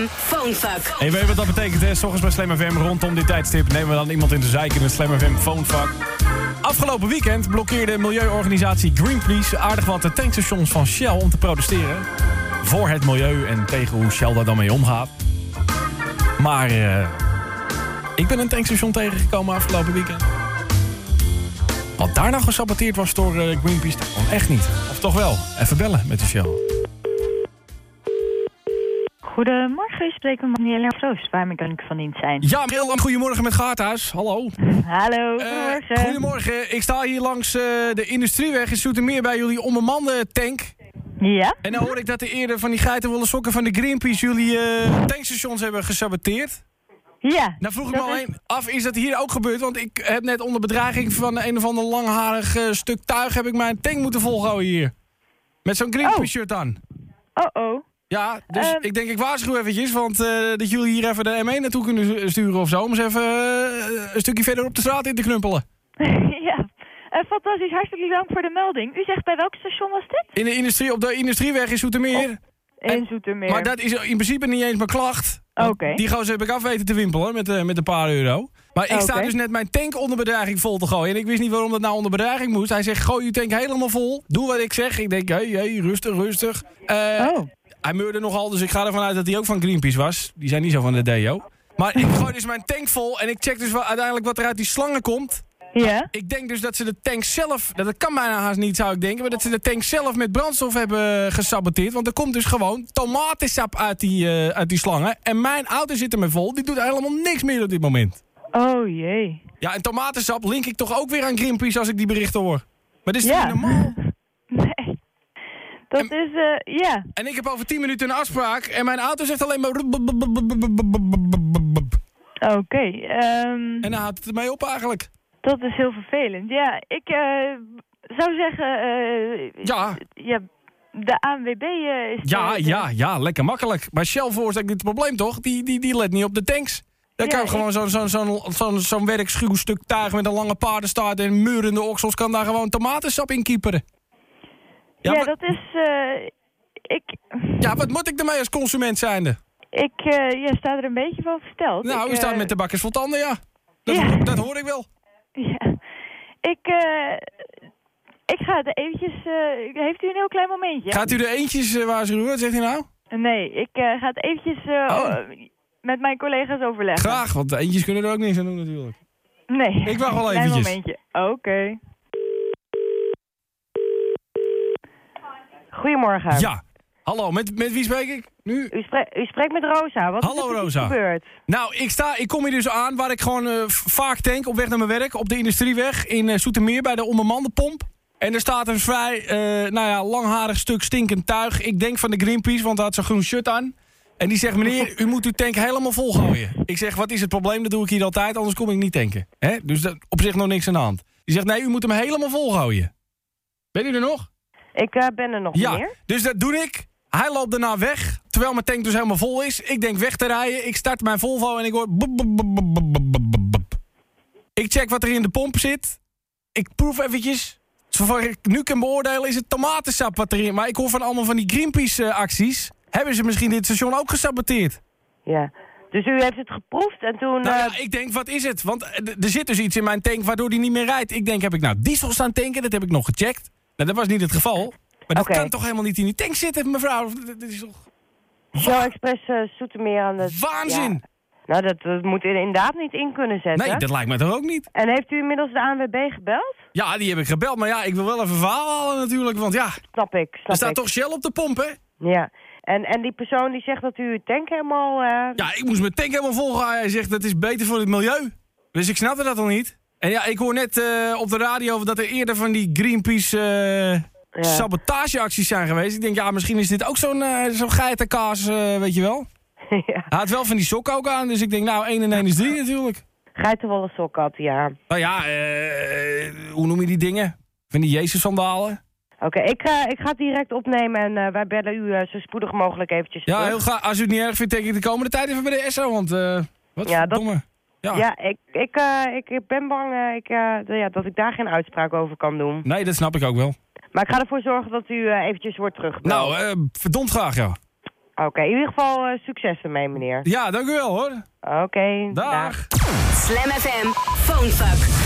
FM Phonefuck. En je wat dat betekent, hè? S ochtends bij Slam FM rondom dit tijdstip nemen we dan iemand in de zeik in het Slam FM Phonefuck. Afgelopen weekend blokkeerde milieuorganisatie Greenpeace aardig wat de tankstations van Shell om te protesteren. Voor het milieu en tegen hoe Shell daar dan mee omgaat. Maar eh, ik ben een tankstation tegengekomen afgelopen weekend. Wat daar nou gesaboteerd was door eh, Greenpeace, dat kon echt niet. Of toch wel? Even bellen met de Shell. Goedemorgen, u spreekt met Marielle Troost. Waarmee kan ik van dienst zijn? Ja, heel goedemorgen met Gaarthuis. Hallo. Hallo, Eh, goedemorgen. goedemorgen. Ik sta hier langs eh, de industrieweg in Zoetermeer bij jullie onbemande tank. Ja? En dan hoor ik dat de eerder van die geitenwolle sokken van de Greenpeace jullie eh, tankstations hebben gesaboteerd. Ja. Nou vroeg ik me is- alleen af, is dat hier ook gebeurd? Want ik heb net onder bedreiging van een of ander langharig stuk tuig... heb ik mijn tank moeten volhouden hier. Met zo'n Greenpeace Oh. shirt aan. Oh-oh. Ja, dus Ehm. ik denk ik waarschuw eventjes, want eh, dat jullie hier even de M1 naartoe kunnen sturen of zo... om ze even eh, een stukje verder op de straat in te knuppelen. ja. Eh, fantastisch, hartelijk dank voor de melding. U zegt bij welk station was dit? In de industrie, op de industrieweg in Zoetermeer. In En- Zoetermeer. Maar dat is in principe niet eens mijn klacht. Oké. Die gozer heb ik af weten te wimpelen met, met een paar euro. Maar ik sta dus net mijn tank onder bedreiging vol te gooien. En ik wist niet waarom dat nou onder bedreiging moest. Hij zegt, gooi je tank helemaal vol. Doe wat ik zeg. Ik denk, hé, hey, hey, rustig, rustig. Eh, Oh. Hij meurde nogal, dus ik ga ervan uit dat hij ook van Greenpeace was. Die zijn niet zo van de DO. Maar ik gooi dus mijn tank vol en ik check dus wel uiteindelijk wat er uit die slangen komt. Ja? Ik denk dus dat ze de tank zelf, dat kan bijna haast niet zou ik denken, maar dat ze de tank zelf met brandstof hebben gesaboteerd. Want er komt dus gewoon tomatensap uit die, eh, uit die slangen. En mijn auto zit ermee vol, die doet helemaal niks meer op dit moment. Oh jee. Ja, en tomatensap link ik toch ook weer aan Greenpeace als ik die berichten hoor. Maar dit is Ja. niet normaal? Dat is, eh, ja. En ik heb over 10 minuten een afspraak en mijn auto zegt alleen maar... Oké. ehm, En dan houdt het ermee op eigenlijk. dat is heel vervelend. Ja, ik eh, zou zeggen... eh, Ja. ja. De ANWB eh, is... Ja, eh, ja, ja, lekker makkelijk. Maar Shell veroorzaakt dit probleem toch? Die, die, die let niet op de tanks. Dan Ja, kan ik- gewoon zo'n zo'n zo'n zo'n zo'n werkschuw stuk tuig met een lange paardenstaart en murende oksels... kan daar gewoon tomatensap in kieperen. Ja, dat is... eh, ik... Ja, wat moet ik ermee als consument zijnde? Ik eh, ja, sta er een beetje van versteld. Nou, ik, u staat eh, met de bakkers vol tanden, ja. Dat, Ja. dat hoor ik wel. Ja. Ik, ik ga het eventjes... heeft u een heel klein momentje? Gaat u de eentjes waarschuwen? Wat zegt u nou? Nee, ik ga het eventjes Oh. met mijn collega's overleggen. Graag, want de eentjes kunnen er ook niks aan doen natuurlijk. Nee. Ik wacht wel Klein eventjes. momentje. Oké. Goedemorgen. Ja. Hallo, met, met wie spreek ik nu? U, spre- u spreekt met Rosa. Wat Hallo, is er Rosa. gebeurd? Nou, ik, sta, ik kom hier dus aan waar ik gewoon eh, vaak tank op weg naar mijn werk. Op de industrieweg in eh, Soetermeer bij de onbemande En er staat een vrij, eh, nou ja, langharig stuk stinkend tuig. Ik denk van de Greenpeace, want hij had zo'n groen shirt aan. En die zegt, meneer, u moet uw tank helemaal vol gooien. Ik zeg, wat is het probleem? Dat doe ik hier altijd, anders kom ik niet tanken. Hè? Dus dat, op zich nog niks aan de hand. Die zegt, nee, u moet hem helemaal vol gooien. Bent u er nog? Ik eh, ben er nog Ja, meer. dus dat doe ik. Hij loopt daarna weg, terwijl mijn tank dus helemaal vol is. Ik denk weg te rijden. Ik start mijn Volvo en ik hoor... Ik check wat er in de pomp zit. Ik proef eventjes. Zover ik nu kan beoordelen is het tomatensap wat erin... Maar ik hoor van allemaal van die Greenpeace-acties. Hebben ze misschien dit station ook gesaboteerd? Ja. Dus u heeft het geproefd en toen... Nou eh, ja, ik denk, wat is het? Want eh, er zit dus iets in mijn tank waardoor die niet meer rijdt. Ik denk, heb ik nou diesel staan tanken? Dat heb ik nog gecheckt. Nou, dat was niet het geval. Maar dat kan toch helemaal niet in die tank zitten, mevrouw? Dat is toch... Express eh Soetermeer aan de... Waanzin! Ja. Nou, dat, dat moet er inderdaad niet in kunnen zetten. Nee, dat lijkt mij toch ook niet? En heeft u inmiddels de ANWB gebeld? Ja, die heb ik gebeld. Maar ja, ik wil wel even verhaal halen natuurlijk. Want ja, Snap ik, snap er staat ik. toch Shell op de pomp, hè? Ja. En, en die persoon die zegt dat u uw tank helemaal... eh, Ja, ik moest mijn tank helemaal vol gaan. Hij zegt, dat is beter voor het milieu. Dus ik snapte dat al niet. En ja, ik hoor net eh, op de radio dat er eerder van die Greenpeace eh, Ja. sabotageacties zijn geweest. Ik denk, ja, misschien is dit ook zo'n eh, zo'n geitenkaas, weet je wel. ja. Hij had wel van die sokken ook aan, dus ik denk, nou, 1 en 1 is 3 natuurlijk. Geitenwolle sok had hij aan. Nou ja, hoe noem je die dingen? Van die Jezus-sandalen? Oké, ik, ga ik ga het direct opnemen en wij bellen u zo spoedig mogelijk eventjes Ja, terug. heel graag. Als u het niet erg vindt, denk ik de komende tijd even bij de SO, want... wat Ja, dat-. Ja. Ja, ik, ik, eh, ik, ik ben bang eh, ik, eh, ja, dat ik daar geen uitspraak over kan doen. Nee, dat snap ik ook wel. Maar ik ga ervoor zorgen dat u eventjes wordt teruggebeld. Nou, eh, verdomd graag, ja. Oké, in ieder geval eh, succes ermee, meneer. Ja, dank u wel hoor. Oké, Dag. Slam FM Phonefuck.